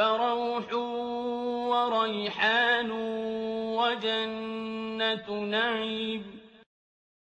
فَرَوْحٌ وَرَيْحَانٌ وجنة نَعِيمٍ